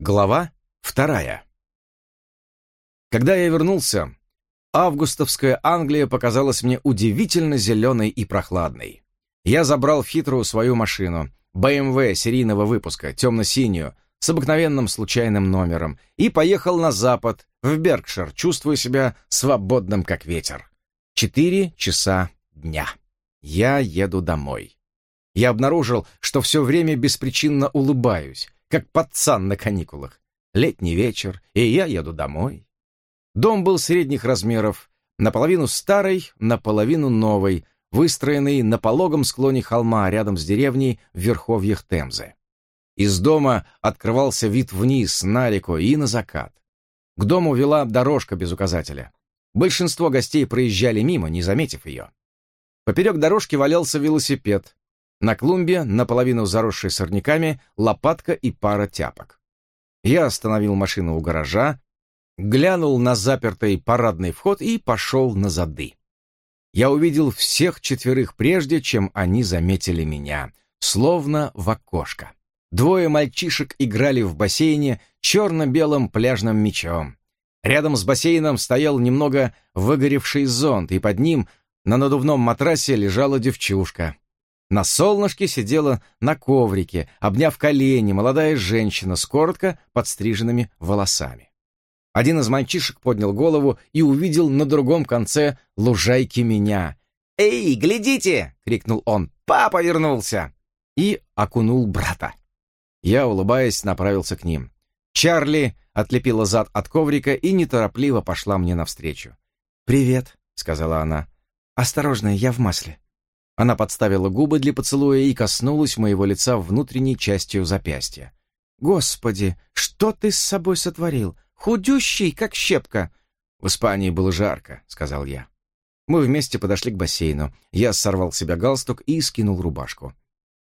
Глава вторая. Когда я вернулся, августовская Англия показалась мне удивительно зеленой и прохладной. Я забрал в хитрую свою машину, BMW серийного выпуска, темно-синюю, с обыкновенным случайным номером, и поехал на запад, в Беркшир, чувствуя себя свободным, как ветер. Четыре часа дня. Я еду домой. Я обнаружил, что все время беспричинно улыбаюсь, как пацан на каникулах. Летний вечер, и я еду домой. Дом был средних размеров, наполовину старый, наполовину новый, выстроенный на пологом склоне холма рядом с деревней в верховьях Темзы. Из дома открывался вид вниз, на реку и на закат. К дому вела дорожка без указателя. Большинство гостей проезжали мимо, не заметив ее. Поперек дорожки валялся велосипед, на клумбе, наполовину заросшей сорняками, лопатка и пара тяпок. Я остановил машину у гаража, глянул на запертый парадный вход и пошел на зады. Я увидел всех четверых прежде, чем они заметили меня, словно в окошко. Двое мальчишек играли в бассейне черно-белым пляжным мячом. Рядом с бассейном стоял немного выгоревший зонт, и под ним на надувном матрасе лежала девчушка. На солнышке сидела на коврике, обняв колени, молодая женщина с коротко подстриженными волосами. Один из мальчишек поднял голову и увидел на другом конце лужайки меня. «Эй, глядите!» — крикнул он. «Папа вернулся!» И окунул брата. Я, улыбаясь, направился к ним. Чарли отлепила зад от коврика и неторопливо пошла мне навстречу. «Привет», — сказала она. «Осторожно, я в масле». Она подставила губы для поцелуя и коснулась моего лица внутренней частью запястья. «Господи, что ты с собой сотворил? Худющий, как щепка!» «В Испании было жарко», — сказал я. Мы вместе подошли к бассейну. Я сорвал себя галстук и скинул рубашку.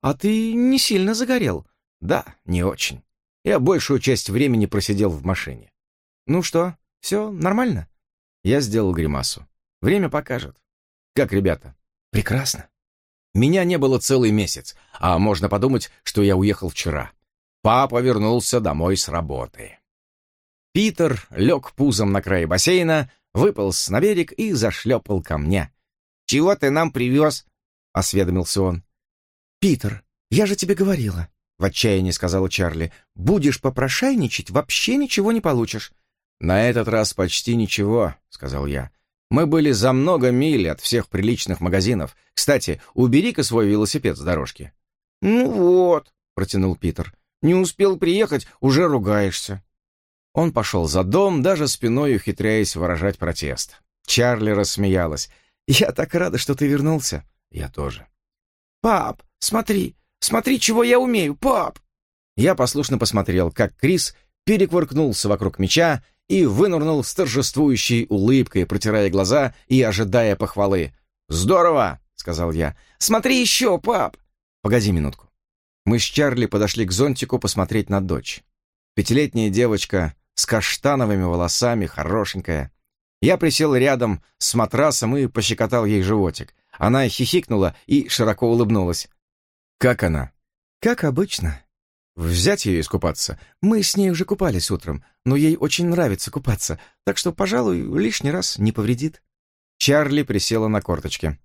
«А ты не сильно загорел?» «Да, не очень. Я большую часть времени просидел в машине». «Ну что, все нормально?» Я сделал гримасу. «Время покажет». «Как ребята?» «Прекрасно. Меня не было целый месяц, а можно подумать, что я уехал вчера. Папа вернулся домой с работы. Питер лег пузом на край бассейна, выполз на берег и зашлепал ко мне. «Чего ты нам привез?» — осведомился он. «Питер, я же тебе говорила», — в отчаянии сказала Чарли. «Будешь попрошайничать, вообще ничего не получишь». «На этот раз почти ничего», — сказал я. Мы были за много миль от всех приличных магазинов. Кстати, убери-ка свой велосипед с дорожки». «Ну вот», — протянул Питер, — «не успел приехать, уже ругаешься». Он пошел за дом, даже спиной ухитряясь выражать протест. Чарли рассмеялась. «Я так рада, что ты вернулся». «Я тоже». «Пап, смотри, смотри, чего я умею, пап!» Я послушно посмотрел, как Крис переквыркнулся вокруг меча и вынырнул с торжествующей улыбкой, протирая глаза и ожидая похвалы. «Здорово!» — сказал я. «Смотри еще, пап!» «Погоди минутку». Мы с Чарли подошли к зонтику посмотреть на дочь. Пятилетняя девочка с каштановыми волосами, хорошенькая. Я присел рядом с матрасом и пощекотал ей животик. Она хихикнула и широко улыбнулась. «Как она?» «Как обычно», Взять ее искупаться? Мы с ней уже купались утром, но ей очень нравится купаться, так что, пожалуй, лишний раз не повредит». Чарли присела на корточки.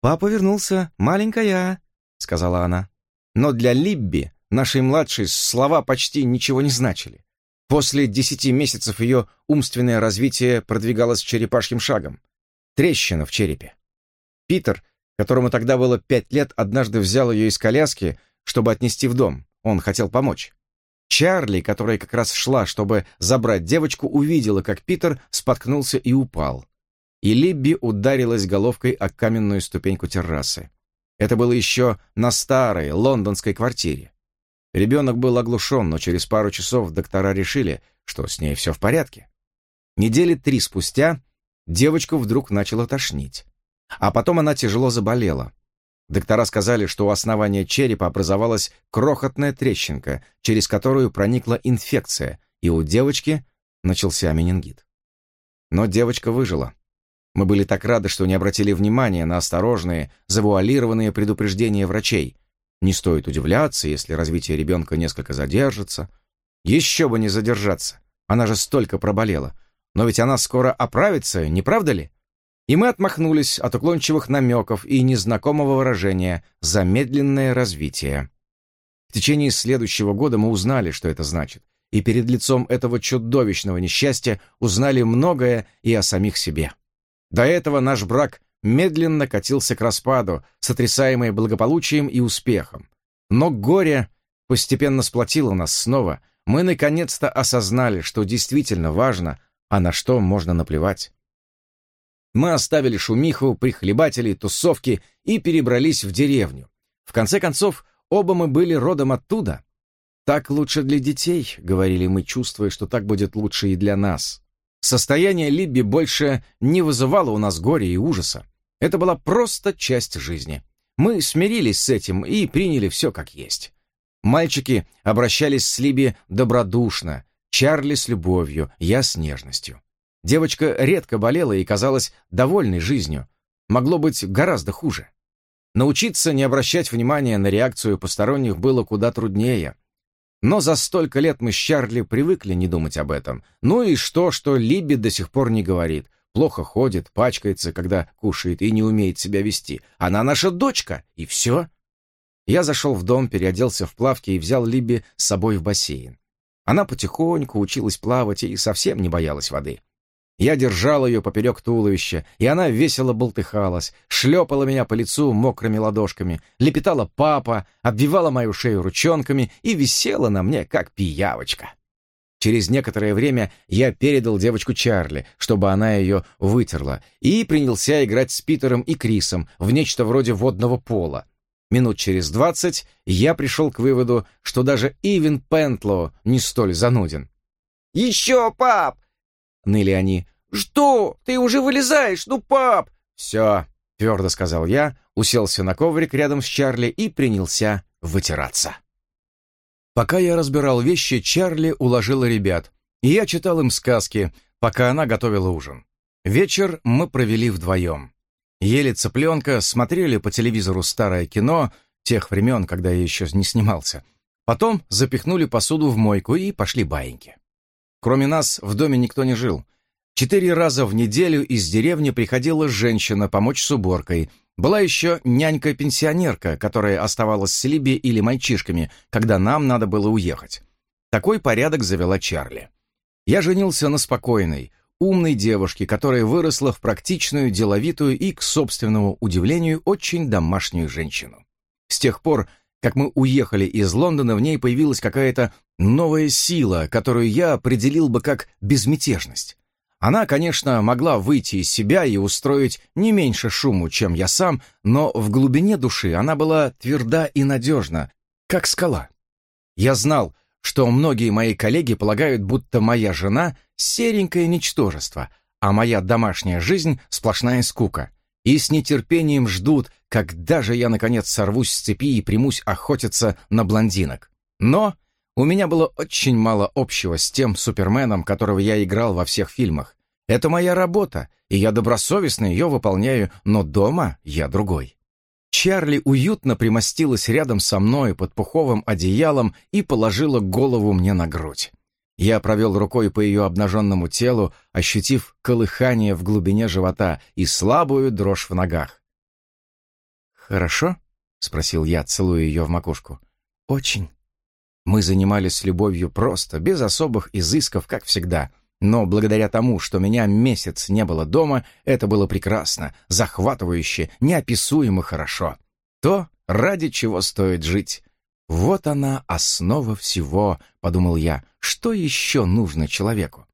«Папа вернулся, маленькая», — сказала она. Но для Либби, нашей младшей, слова почти ничего не значили. После десяти месяцев ее умственное развитие продвигалось черепашьим шагом. Трещина в черепе. Питер, которому тогда было пять лет, однажды взял ее из коляски, чтобы отнести в дом. Он хотел помочь. Чарли, которая как раз шла, чтобы забрать девочку, увидела, как Питер споткнулся и упал. И Либби ударилась головкой о каменную ступеньку террасы. Это было еще на старой лондонской квартире. Ребенок был оглушен, но через пару часов доктора решили, что с ней все в порядке. Недели три спустя девочку вдруг начала тошнить. А потом она тяжело заболела. Доктора сказали, что у основания черепа образовалась крохотная трещинка, через которую проникла инфекция, и у девочки начался менингит. Но девочка выжила. Мы были так рады, что не обратили внимания на осторожные, завуалированные предупреждения врачей. Не стоит удивляться, если развитие ребенка несколько задержится. Еще бы не задержаться. Она же столько проболела. Но ведь она скоро оправится, не правда ли? И мы отмахнулись от уклончивых намеков и незнакомого выражения «замедленное развитие». В течение следующего года мы узнали, что это значит, и перед лицом этого чудовищного несчастья узнали многое и о самих себе. До этого наш брак медленно катился к распаду, сотрясаемый благополучием и успехом. Но горе постепенно сплотило нас снова. Мы наконец-то осознали, что действительно важно, а на что можно наплевать. Мы оставили шумиху, прихлебателей, тусовки и перебрались в деревню. В конце концов, оба мы были родом оттуда. «Так лучше для детей», — говорили мы, чувствуя, что так будет лучше и для нас. Состояние Либби больше не вызывало у нас горя и ужаса. Это была просто часть жизни. Мы смирились с этим и приняли все как есть. Мальчики обращались с Либи добродушно, Чарли с любовью, я с нежностью. Девочка редко болела и казалась довольной жизнью. Могло быть гораздо хуже. Научиться не обращать внимания на реакцию посторонних было куда труднее. Но за столько лет мы с Чарли привыкли не думать об этом. Ну и что, что Либби до сих пор не говорит. Плохо ходит, пачкается, когда кушает и не умеет себя вести. Она наша дочка, и все. Я зашел в дом, переоделся в плавки и взял Либби с собой в бассейн. Она потихоньку училась плавать и совсем не боялась воды. Я держал ее поперек туловища, и она весело болтыхалась, шлепала меня по лицу мокрыми ладошками, лепетала папа, обвивала мою шею ручонками и висела на мне, как пиявочка. Через некоторое время я передал девочку Чарли, чтобы она ее вытерла, и принялся играть с Питером и Крисом в нечто вроде водного пола. Минут через двадцать я пришел к выводу, что даже Ивен Пентлоу не столь зануден. «Еще, пап!» — ныли они. «Что? Ты уже вылезаешь? Ну, пап!» «Все», — твердо сказал я, уселся на коврик рядом с Чарли и принялся вытираться. Пока я разбирал вещи, Чарли уложила ребят, и я читал им сказки, пока она готовила ужин. Вечер мы провели вдвоем. Ели цыпленка, смотрели по телевизору старое кино, тех времен, когда я еще не снимался. Потом запихнули посуду в мойку и пошли баиньки. Кроме нас в доме никто не жил. Четыре раза в неделю из деревни приходила женщина помочь с уборкой. Была еще нянька-пенсионерка, которая оставалась с Либи или мальчишками, когда нам надо было уехать. Такой порядок завела Чарли. Я женился на спокойной, умной девушке, которая выросла в практичную, деловитую и, к собственному удивлению, очень домашнюю женщину. С тех пор, как мы уехали из Лондона, в ней появилась какая-то новая сила, которую я определил бы как безмятежность. Она, конечно, могла выйти из себя и устроить не меньше шуму, чем я сам, но в глубине души она была тверда и надежна, как скала. Я знал, что многие мои коллеги полагают, будто моя жена — серенькое ничтожество, а моя домашняя жизнь — сплошная скука, и с нетерпением ждут, когда же я, наконец, сорвусь с цепи и примусь охотиться на блондинок. Но у меня было очень мало общего с тем Суперменом, которого я играл во всех фильмах. Это моя работа, и я добросовестно ее выполняю, но дома я другой. Чарли уютно примостилась рядом со мной под пуховым одеялом и положила голову мне на грудь. Я провел рукой по ее обнаженному телу, ощутив колыхание в глубине живота и слабую дрожь в ногах. «Хорошо?» — спросил я, целуя ее в макушку. «Очень». Мы занимались любовью просто, без особых изысков, как всегда. Но благодаря тому, что меня месяц не было дома, это было прекрасно, захватывающе, неописуемо хорошо. То, ради чего стоит жить. Вот она, основа всего, подумал я. Что еще нужно человеку?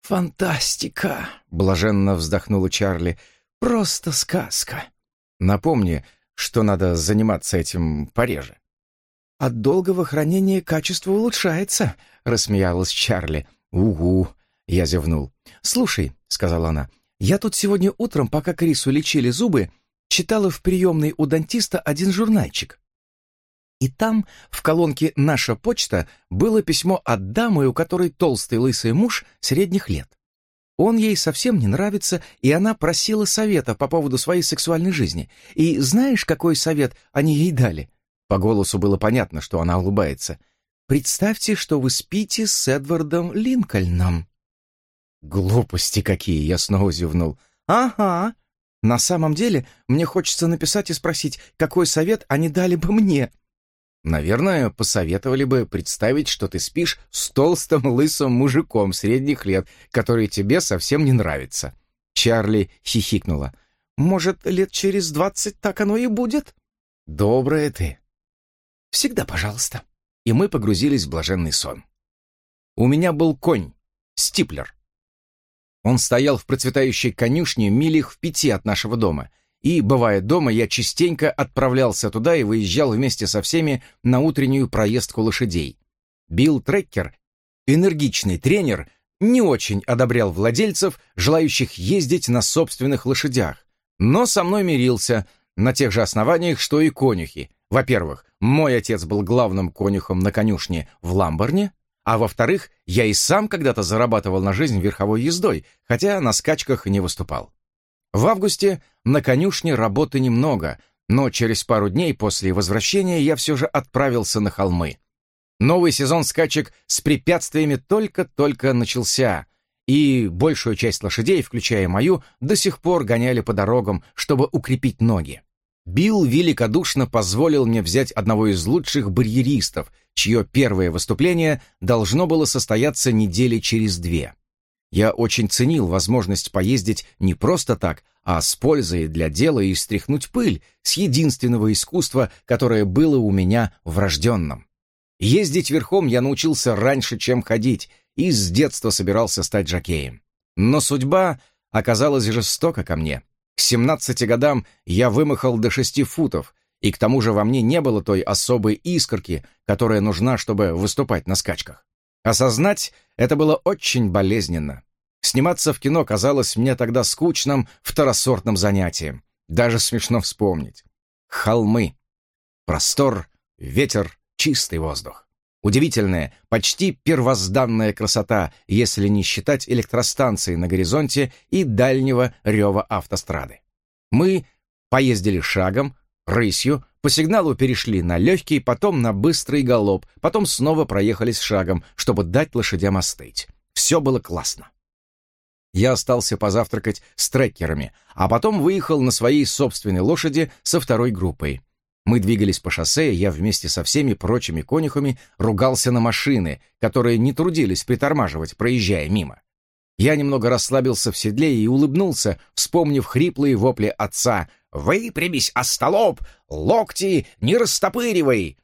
«Фантастика!» — блаженно вздохнула Чарли. «Просто сказка!» «Напомни, что надо заниматься этим пореже». «От долгого хранения качество улучшается», — рассмеялась Чарли. «Угу», — я зевнул. «Слушай», — сказала она, — «я тут сегодня утром, пока Крису лечили зубы, читала в приемной у дантиста один журнальчик. И там, в колонке «Наша почта», было письмо от дамы, у которой толстый лысый муж средних лет. Он ей совсем не нравится, и она просила совета по поводу своей сексуальной жизни. И знаешь, какой совет они ей дали? По голосу было понятно, что она улыбается. Представьте, что вы спите с Эдвардом Линкольном». «Глупости какие!» — я снова зевнул. «Ага. На самом деле, мне хочется написать и спросить, какой совет они дали бы мне». Наверное, посоветовали бы представить, что ты спишь с толстым лысым мужиком средних лет, который тебе совсем не нравится. Чарли хихикнула. Может, лет через двадцать так оно и будет? Добрая ты. Всегда пожалуйста. И мы погрузились в блаженный сон. У меня был конь, стиплер. Он стоял в процветающей конюшне милях в пяти от нашего дома — и, бывая дома, я частенько отправлялся туда и выезжал вместе со всеми на утреннюю проездку лошадей. Билл Треккер, энергичный тренер, не очень одобрял владельцев, желающих ездить на собственных лошадях, но со мной мирился на тех же основаниях, что и конюхи. Во-первых, мой отец был главным конюхом на конюшне в Ламборне, а во-вторых, я и сам когда-то зарабатывал на жизнь верховой ездой, хотя на скачках не выступал. В августе на конюшне работы немного, но через пару дней после возвращения я все же отправился на холмы. Новый сезон скачек с препятствиями только-только начался, и большую часть лошадей, включая мою, до сих пор гоняли по дорогам, чтобы укрепить ноги. Билл великодушно позволил мне взять одного из лучших барьеристов, чье первое выступление должно было состояться недели через две. Я очень ценил возможность поездить не просто так, а с пользой для дела и стряхнуть пыль с единственного искусства, которое было у меня врожденным. Ездить верхом я научился раньше, чем ходить, и с детства собирался стать жокеем. Но судьба оказалась жестока ко мне. К 17 годам я вымахал до 6 футов, и к тому же во мне не было той особой искорки, которая нужна, чтобы выступать на скачках. Осознать это было очень болезненно. Сниматься в кино казалось мне тогда скучным, второсортным занятием. Даже смешно вспомнить. Холмы. Простор, ветер, чистый воздух. Удивительная, почти первозданная красота, если не считать электростанции на горизонте и дальнего рева автострады. Мы поездили шагом, рысью, по сигналу перешли на легкий, потом на быстрый галоп, потом снова проехались шагом, чтобы дать лошадям остыть. Все было классно. Я остался позавтракать с трекерами, а потом выехал на своей собственной лошади со второй группой. Мы двигались по шоссе, я вместе со всеми прочими конюхами ругался на машины, которые не трудились притормаживать, проезжая мимо. Я немного расслабился в седле и улыбнулся, вспомнив хриплые вопли отца «Выпрямись, остолоп! Локти не растопыривай!»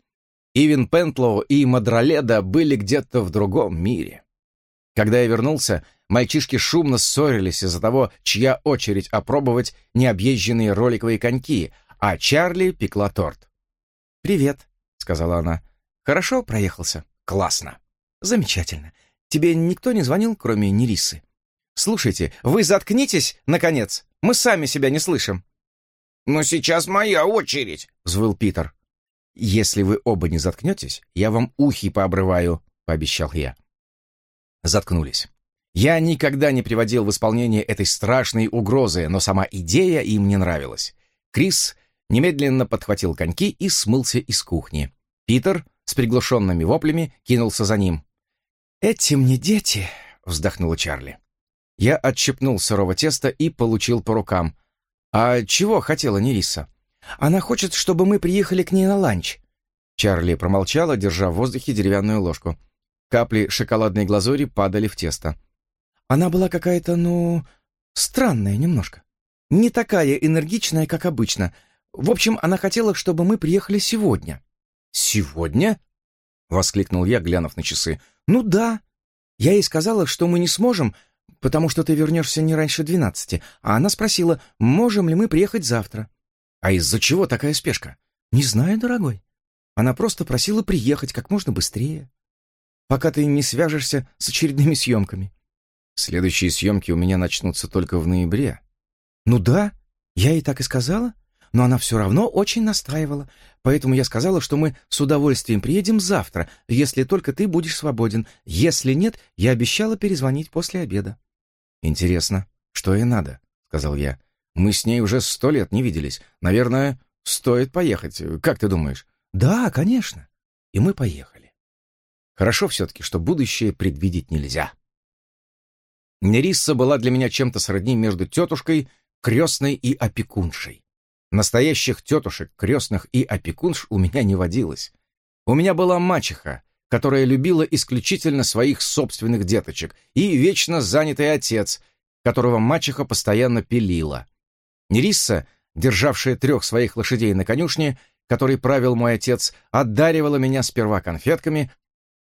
Ивен Пентлоу и Мадроледа были где-то в другом мире. Когда я вернулся, мальчишки шумно ссорились из-за того, чья очередь опробовать необъезженные роликовые коньки, а Чарли пекла торт. «Привет», — сказала она. «Хорошо проехался?» «Классно». «Замечательно. Тебе никто не звонил, кроме Нерисы?» «Слушайте, вы заткнитесь, наконец! Мы сами себя не слышим!» «Но сейчас моя очередь!» — взвыл Питер. «Если вы оба не заткнетесь, я вам ухи пообрываю», — пообещал я. Заткнулись. Я никогда не приводил в исполнение этой страшной угрозы, но сама идея им не нравилась. Крис немедленно подхватил коньки и смылся из кухни. Питер с приглушенными воплями кинулся за ним. «Эти мне дети!» — вздохнула Чарли. Я отщепнул сырого теста и получил по рукам. «А чего хотела Нериса?» «Она хочет, чтобы мы приехали к ней на ланч». Чарли промолчала, держа в воздухе деревянную ложку. Капли шоколадной глазури падали в тесто. Она была какая-то, ну, странная немножко. Не такая энергичная, как обычно. В общем, она хотела, чтобы мы приехали сегодня. «Сегодня?» — воскликнул я, глянув на часы. «Ну да. Я ей сказала, что мы не сможем, потому что ты вернешься не раньше двенадцати, а она спросила, можем ли мы приехать завтра. А из-за чего такая спешка? Не знаю, дорогой. Она просто просила приехать как можно быстрее, пока ты не свяжешься с очередными съемками. Следующие съемки у меня начнутся только в ноябре. Ну да, я ей так и сказала, но она все равно очень настаивала, поэтому я сказала, что мы с удовольствием приедем завтра, если только ты будешь свободен. Если нет, я обещала перезвонить после обеда. «Интересно, что ей надо?» — сказал я. «Мы с ней уже сто лет не виделись. Наверное, стоит поехать. Как ты думаешь?» «Да, конечно». И мы поехали. Хорошо все-таки, что будущее предвидеть нельзя. Нерисса была для меня чем-то сродни между тетушкой, крестной и опекуншей. Настоящих тетушек, крестных и опекунш у меня не водилось. У меня была мачеха, которая любила исключительно своих собственных деточек, и вечно занятый отец, которого мачеха постоянно пилила. Нерисса, державшая трех своих лошадей на конюшне, который правил мой отец, одаривала меня сперва конфетками,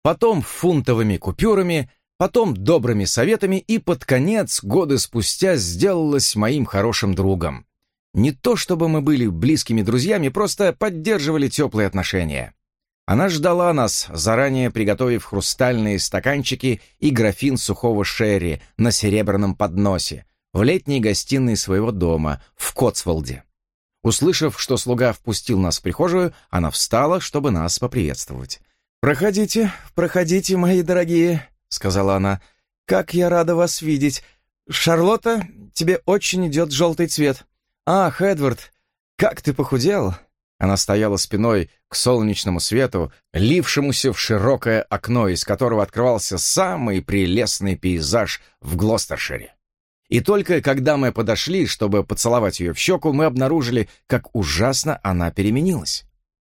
потом фунтовыми купюрами, потом добрыми советами и под конец, годы спустя, сделалась моим хорошим другом. Не то чтобы мы были близкими друзьями, просто поддерживали теплые отношения. Она ждала нас, заранее приготовив хрустальные стаканчики и графин сухого шерри на серебряном подносе в летней гостиной своего дома в Котсволде. Услышав, что слуга впустил нас в прихожую, она встала, чтобы нас поприветствовать. «Проходите, проходите, мои дорогие», — сказала она. «Как я рада вас видеть. Шарлотта, тебе очень идет желтый цвет. Ах, Эдвард, как ты похудел!» Она стояла спиной к солнечному свету, лившемуся в широкое окно, из которого открывался самый прелестный пейзаж в Глостершире. И только когда мы подошли, чтобы поцеловать ее в щеку, мы обнаружили, как ужасно она переменилась.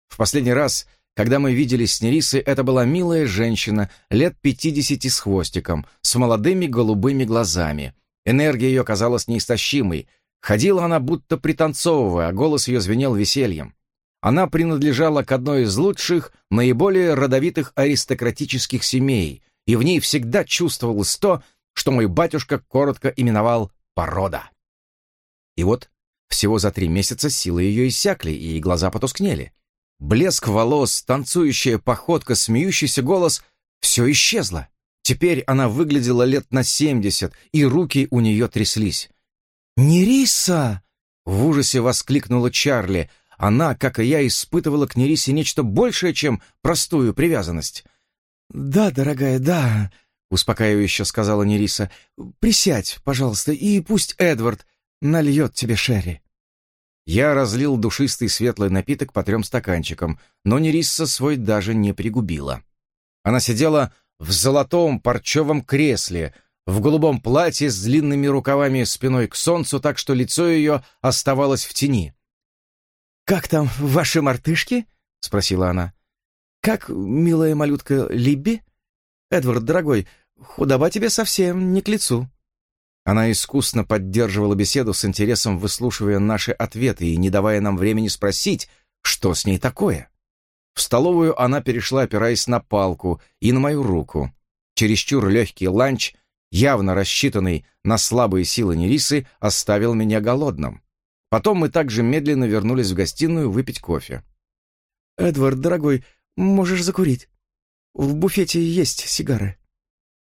В последний раз, когда мы виделись с Нерисой, это была милая женщина, лет пятидесяти с хвостиком, с молодыми голубыми глазами. Энергия ее казалась неистощимой. Ходила она будто пританцовывая, а голос ее звенел весельем. Она принадлежала к одной из лучших, наиболее родовитых аристократических семей, и в ней всегда чувствовалось то, что мой батюшка коротко именовал «порода». И вот всего за три месяца силы ее иссякли, и глаза потускнели. Блеск волос, танцующая походка, смеющийся голос — все исчезло. Теперь она выглядела лет на семьдесят, и руки у нее тряслись. «Нериса!» — в ужасе воскликнула Чарли — она, как и я, испытывала к Нерисе нечто большее, чем простую привязанность. «Да, дорогая, да», — успокаивающе сказала Нериса. «Присядь, пожалуйста, и пусть Эдвард нальет тебе шерри». Я разлил душистый светлый напиток по трем стаканчикам, но Нерисса свой даже не пригубила. Она сидела в золотом парчевом кресле, в голубом платье с длинными рукавами спиной к солнцу, так что лицо ее оставалось в тени. «Как там ваши мартышки?» — спросила она. «Как, милая малютка Либби? Эдвард, дорогой, худоба тебе совсем не к лицу». Она искусно поддерживала беседу с интересом, выслушивая наши ответы и не давая нам времени спросить, что с ней такое. В столовую она перешла, опираясь на палку и на мою руку. Чересчур легкий ланч, явно рассчитанный на слабые силы Нерисы, оставил меня голодным. Потом мы также медленно вернулись в гостиную выпить кофе. «Эдвард, дорогой, можешь закурить. В буфете есть сигары.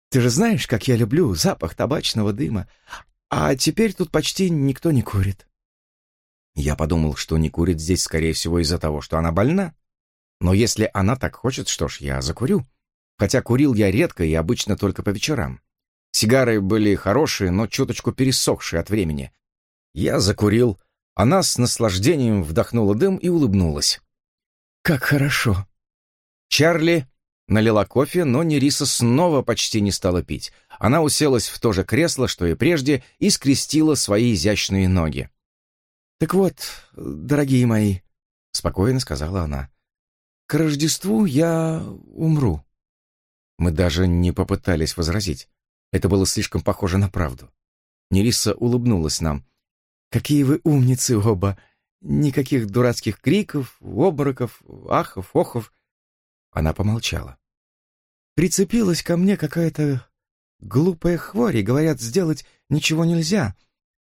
Ты же знаешь, как я люблю запах табачного дыма. А теперь тут почти никто не курит». Я подумал, что не курит здесь, скорее всего, из-за того, что она больна. Но если она так хочет, что ж, я закурю. Хотя курил я редко и обычно только по вечерам. Сигары были хорошие, но чуточку пересохшие от времени. Я закурил, она с наслаждением вдохнула дым и улыбнулась. «Как хорошо!» Чарли налила кофе, но Нериса снова почти не стала пить. Она уселась в то же кресло, что и прежде, и скрестила свои изящные ноги. «Так вот, дорогие мои», — спокойно сказала она, — «к Рождеству я умру». Мы даже не попытались возразить. Это было слишком похоже на правду. Нериса улыбнулась нам. Какие вы умницы оба! Никаких дурацких криков, обмороков, ахов, охов. Она помолчала. Прицепилась ко мне какая-то глупая хворь, и, говорят, сделать ничего нельзя.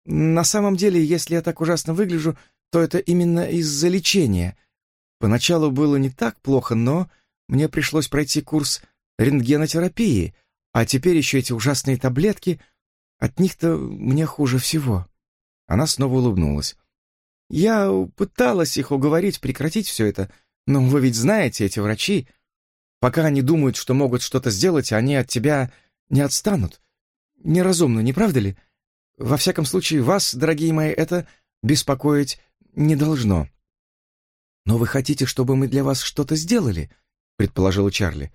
На самом деле, если я так ужасно выгляжу, то это именно из-за лечения. Поначалу было не так плохо, но мне пришлось пройти курс рентгенотерапии, а теперь еще эти ужасные таблетки, от них-то мне хуже всего. Она снова улыбнулась. «Я пыталась их уговорить прекратить все это, но вы ведь знаете, эти врачи, пока они думают, что могут что-то сделать, они от тебя не отстанут. Неразумно, не правда ли? Во всяком случае, вас, дорогие мои, это беспокоить не должно». «Но вы хотите, чтобы мы для вас что-то сделали?» — предположила Чарли.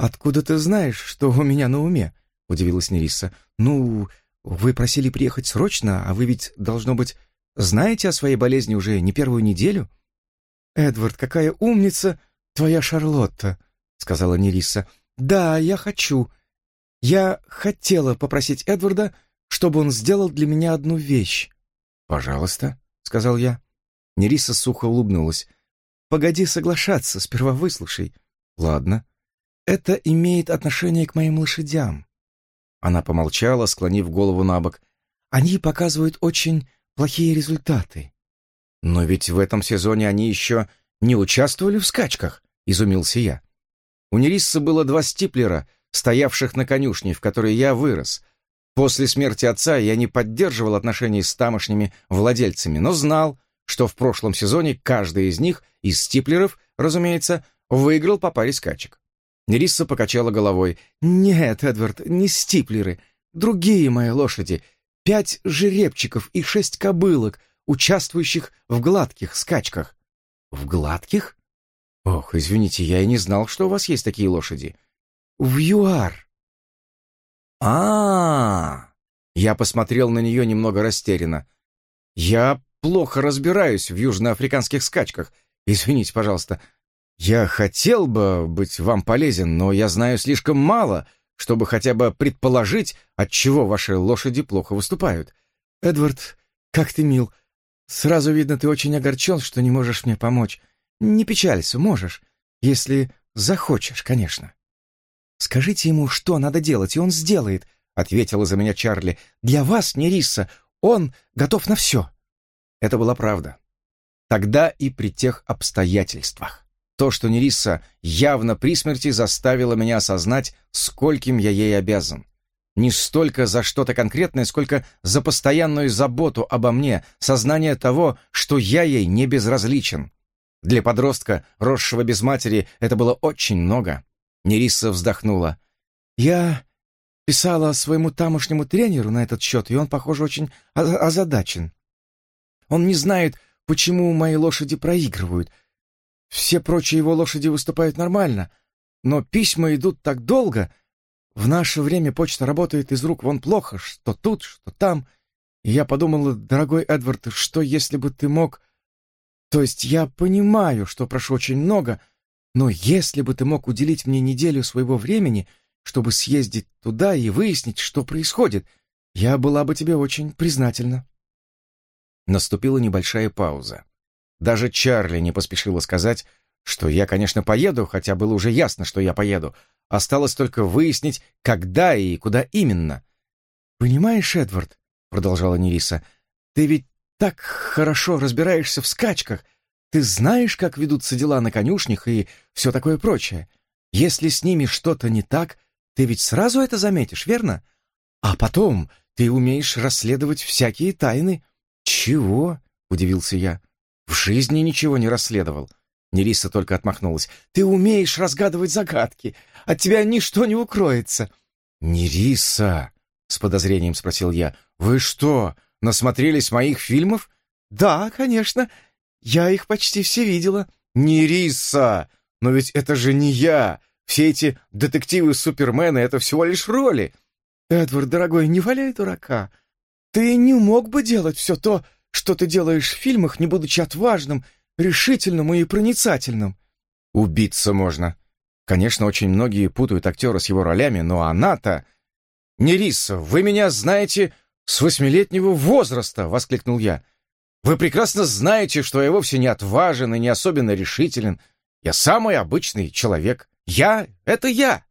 «Откуда ты знаешь, что у меня на уме?» — удивилась Нериса. «Ну, вы просили приехать срочно, а вы ведь, должно быть, знаете о своей болезни уже не первую неделю?» «Эдвард, какая умница твоя Шарлотта!» — сказала Нериса. «Да, я хочу. Я хотела попросить Эдварда, чтобы он сделал для меня одну вещь». «Пожалуйста», — сказал я. Нериса сухо улыбнулась. «Погоди соглашаться, сперва выслушай». «Ладно». Это имеет отношение к моим лошадям. Она помолчала, склонив голову на бок. Они показывают очень плохие результаты. Но ведь в этом сезоне они еще не участвовали в скачках, изумился я. У Нерисса было два стиплера, стоявших на конюшне, в которой я вырос. После смерти отца я не поддерживал отношений с тамошними владельцами, но знал, что в прошлом сезоне каждый из них, из стиплеров, разумеется, выиграл по паре скачек. Нерисса покачала головой. «Нет, Эдвард, не стиплеры. Другие мои лошади. Пять жеребчиков и шесть кобылок, участвующих в гладких скачках». «В гладких? Ох, извините, я и не знал, что у вас есть такие лошади». «В ЮАР». А, -а, а Я посмотрел на нее немного растерянно. «Я плохо разбираюсь в южноафриканских скачках. Извините, пожалуйста. «Я хотел бы быть вам полезен, но я знаю слишком мало, чтобы хотя бы предположить, от чего ваши лошади плохо выступают». «Эдвард, как ты мил. Сразу видно, ты очень огорчен, что не можешь мне помочь. Не печалься, можешь, если захочешь, конечно». «Скажите ему, что надо делать, и он сделает», — ответила за меня Чарли. «Для вас, не Риса, он готов на все». Это была правда. Тогда и при тех обстоятельствах. То, что Нериса явно при смерти заставило меня осознать, скольким я ей обязан. Не столько за что-то конкретное, сколько за постоянную заботу обо мне, сознание того, что я ей не безразличен. Для подростка, росшего без матери, это было очень много. Нериса вздохнула. «Я писала своему тамошнему тренеру на этот счет, и он, похоже, очень озадачен. Он не знает, почему мои лошади проигрывают, все прочие его лошади выступают нормально, но письма идут так долго. В наше время почта работает из рук вон плохо, что тут, что там. И я подумала, дорогой Эдвард, что если бы ты мог... То есть я понимаю, что прошу очень много, но если бы ты мог уделить мне неделю своего времени, чтобы съездить туда и выяснить, что происходит, я была бы тебе очень признательна. Наступила небольшая пауза. Даже Чарли не поспешила сказать, что я, конечно, поеду, хотя было уже ясно, что я поеду. Осталось только выяснить, когда и куда именно. «Понимаешь, Эдвард», — продолжала Нериса, — «ты ведь так хорошо разбираешься в скачках. Ты знаешь, как ведутся дела на конюшнях и все такое прочее. Если с ними что-то не так, ты ведь сразу это заметишь, верно? А потом ты умеешь расследовать всякие тайны». «Чего?» — удивился я. В жизни ничего не расследовал. Нериса только отмахнулась. «Ты умеешь разгадывать загадки. От тебя ничто не укроется». «Нериса!» — с подозрением спросил я. «Вы что, насмотрелись моих фильмов?» «Да, конечно. Я их почти все видела». «Нериса! Но ведь это же не я! Все эти детективы-супермены — это всего лишь роли!» «Эдвард, дорогой, не валяй дурака. Ты не мог бы делать все то, что ты делаешь в фильмах, не будучи отважным, решительным и проницательным. Убиться можно. Конечно, очень многие путают актера с его ролями, но она-то... «Нериса, вы меня знаете с восьмилетнего возраста!» — воскликнул я. «Вы прекрасно знаете, что я вовсе не отважен и не особенно решителен. Я самый обычный человек. Я — это я.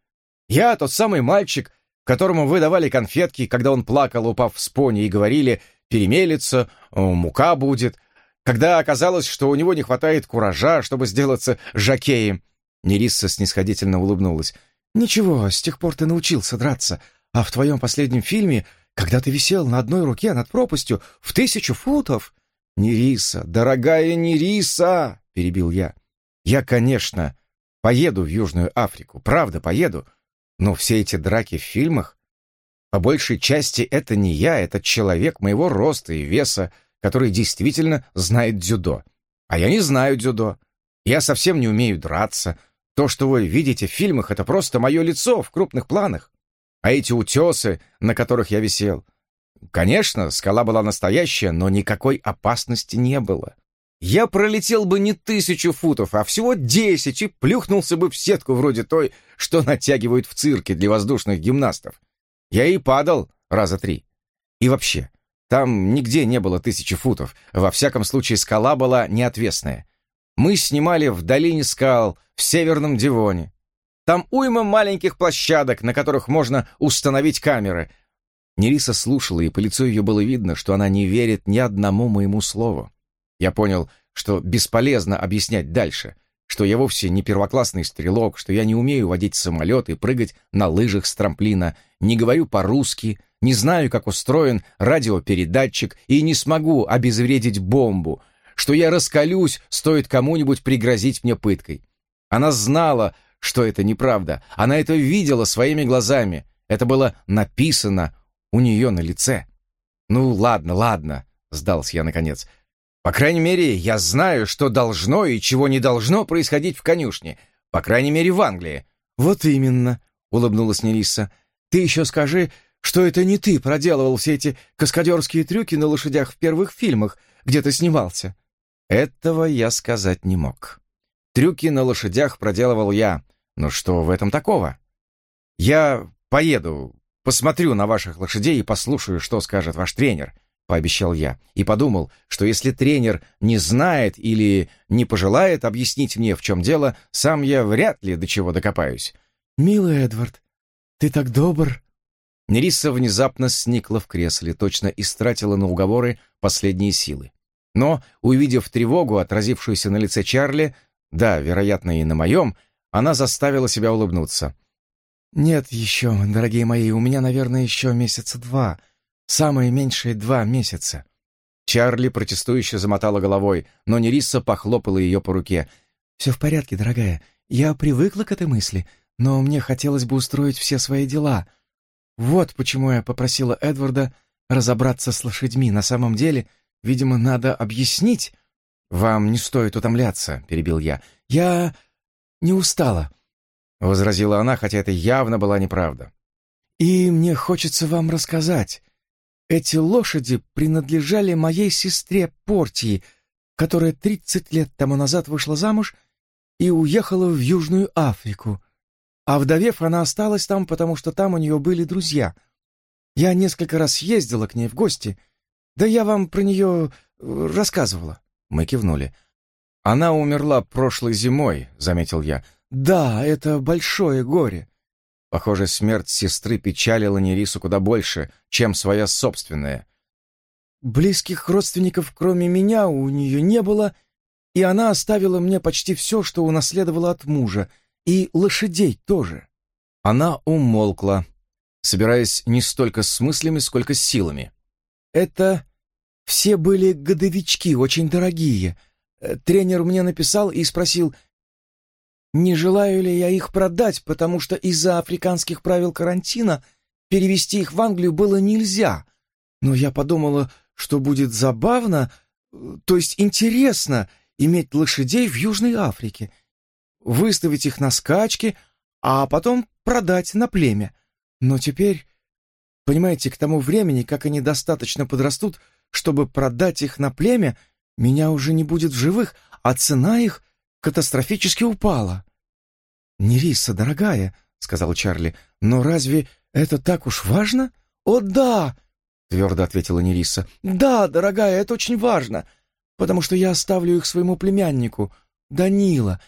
Я тот самый мальчик, которому вы давали конфетки, когда он плакал, упав с пони, и говорили перемелется, э, мука будет. Когда оказалось, что у него не хватает куража, чтобы сделаться жакеем, Нерисса снисходительно улыбнулась. «Ничего, с тех пор ты научился драться, а в твоем последнем фильме, когда ты висел на одной руке над пропастью в тысячу футов...» «Нериса, дорогая Нериса!» — перебил я. «Я, конечно, поеду в Южную Африку, правда, поеду, но все эти драки в фильмах по большей части это не я, это человек моего роста и веса, который действительно знает дзюдо. А я не знаю дзюдо. Я совсем не умею драться, То, что вы видите в фильмах, это просто мое лицо в крупных планах. А эти утесы, на которых я висел... Конечно, скала была настоящая, но никакой опасности не было. Я пролетел бы не тысячу футов, а всего десять и плюхнулся бы в сетку вроде той, что натягивают в цирке для воздушных гимнастов. Я и падал раза три. И вообще, там нигде не было тысячи футов. Во всяком случае, скала была неотвесная. Мы снимали в долине скал, в Северном Дивоне. Там уйма маленьких площадок, на которых можно установить камеры. Нериса слушала, и по лицу ее было видно, что она не верит ни одному моему слову. Я понял, что бесполезно объяснять дальше, что я вовсе не первоклассный стрелок, что я не умею водить самолет и прыгать на лыжах с трамплина, не говорю по-русски, не знаю, как устроен радиопередатчик и не смогу обезвредить бомбу, что я раскалюсь, стоит кому-нибудь пригрозить мне пыткой. Она знала, что это неправда, она это видела своими глазами, это было написано у нее на лице. «Ну, ладно, ладно», — сдался я наконец, — по крайней мере, я знаю, что должно и чего не должно происходить в конюшне. По крайней мере, в Англии. Вот именно, улыбнулась Нелисса. Ты еще скажи, что это не ты проделывал все эти каскадерские трюки на лошадях в первых фильмах, где ты снимался. Этого я сказать не мог. Трюки на лошадях проделывал я. Но что в этом такого? Я поеду, посмотрю на ваших лошадей и послушаю, что скажет ваш тренер пообещал я, и подумал, что если тренер не знает или не пожелает объяснить мне, в чем дело, сам я вряд ли до чего докопаюсь. «Милый Эдвард, ты так добр!» Нериса внезапно сникла в кресле, точно истратила на уговоры последние силы. Но, увидев тревогу, отразившуюся на лице Чарли, да, вероятно, и на моем, она заставила себя улыбнуться. «Нет еще, дорогие мои, у меня, наверное, еще месяца два. Самые меньшие два месяца. Чарли протестующе замотала головой, но Нериса похлопала ее по руке. «Все в порядке, дорогая. Я привыкла к этой мысли, но мне хотелось бы устроить все свои дела. Вот почему я попросила Эдварда разобраться с лошадьми. На самом деле, видимо, надо объяснить. «Вам не стоит утомляться», — перебил я. «Я не устала», — возразила она, хотя это явно была неправда. «И мне хочется вам рассказать. Эти лошади принадлежали моей сестре Портии, которая 30 лет тому назад вышла замуж и уехала в Южную Африку. А вдовев, она осталась там, потому что там у нее были друзья. Я несколько раз ездила к ней в гости. Да я вам про нее э, рассказывала. Мы кивнули. «Она умерла прошлой зимой», — заметил я. «Да, это большое горе. Похоже, смерть сестры печалила Нерису куда больше, чем своя собственная. Близких родственников, кроме меня, у нее не было, и она оставила мне почти все, что унаследовала от мужа, и лошадей тоже. Она умолкла, собираясь не столько с мыслями, сколько с силами. Это все были годовички, очень дорогие. Тренер мне написал и спросил, не желаю ли я их продать, потому что из-за африканских правил карантина перевести их в Англию было нельзя. Но я подумала, что будет забавно, то есть интересно, иметь лошадей в Южной Африке, выставить их на скачки, а потом продать на племя. Но теперь, понимаете, к тому времени, как они достаточно подрастут, чтобы продать их на племя, меня уже не будет в живых, а цена их катастрофически упала. «Нериса, дорогая», — сказал Чарли, — «но разве это так уж важно?» «О, да!» — твердо ответила Нериса. «Да, дорогая, это очень важно, потому что я оставлю их своему племяннику, Данила,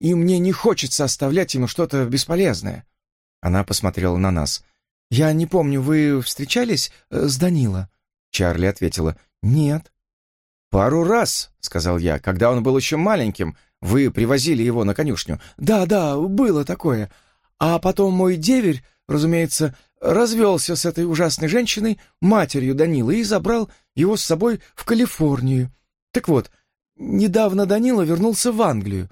и мне не хочется оставлять ему что-то бесполезное». Она посмотрела на нас. «Я не помню, вы встречались э, с Данила?» Чарли ответила. «Нет». «Пару раз», — сказал я, — «когда он был еще маленьким, вы привозили его на конюшню?» «Да, да, было такое. А потом мой деверь, разумеется, развелся с этой ужасной женщиной, матерью Данила, и забрал его с собой в Калифорнию. Так вот, недавно Данила вернулся в Англию.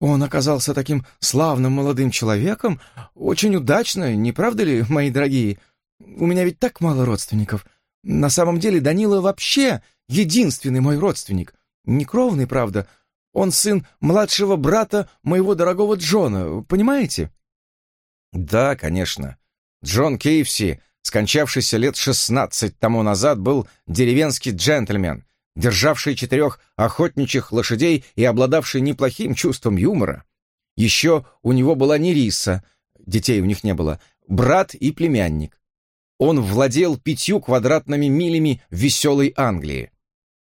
Он оказался таким славным молодым человеком, очень удачно, не правда ли, мои дорогие? У меня ведь так мало родственников. На самом деле Данила вообще единственный мой родственник. Не кровный, правда, Он сын младшего брата моего дорогого Джона, понимаете?» «Да, конечно. Джон Кейвси, скончавшийся лет шестнадцать тому назад, был деревенский джентльмен, державший четырех охотничьих лошадей и обладавший неплохим чувством юмора. Еще у него была Нериса, детей у них не было, брат и племянник. Он владел пятью квадратными милями веселой Англии.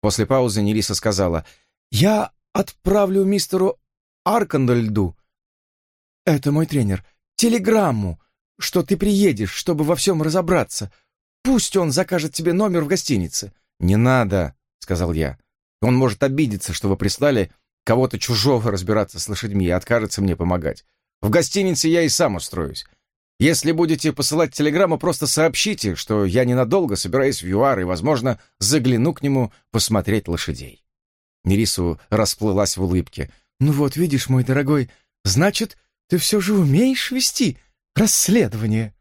После паузы Нериса сказала, «Я отправлю мистеру Аркандальду, это мой тренер, телеграмму, что ты приедешь, чтобы во всем разобраться. Пусть он закажет тебе номер в гостинице». «Не надо», — сказал я. «Он может обидеться, что вы прислали кого-то чужого разбираться с лошадьми и откажется мне помогать. В гостинице я и сам устроюсь. Если будете посылать телеграмму, просто сообщите, что я ненадолго собираюсь в ЮАР и, возможно, загляну к нему посмотреть лошадей». Нерису расплылась в улыбке. «Ну вот, видишь, мой дорогой, значит, ты все же умеешь вести расследование?»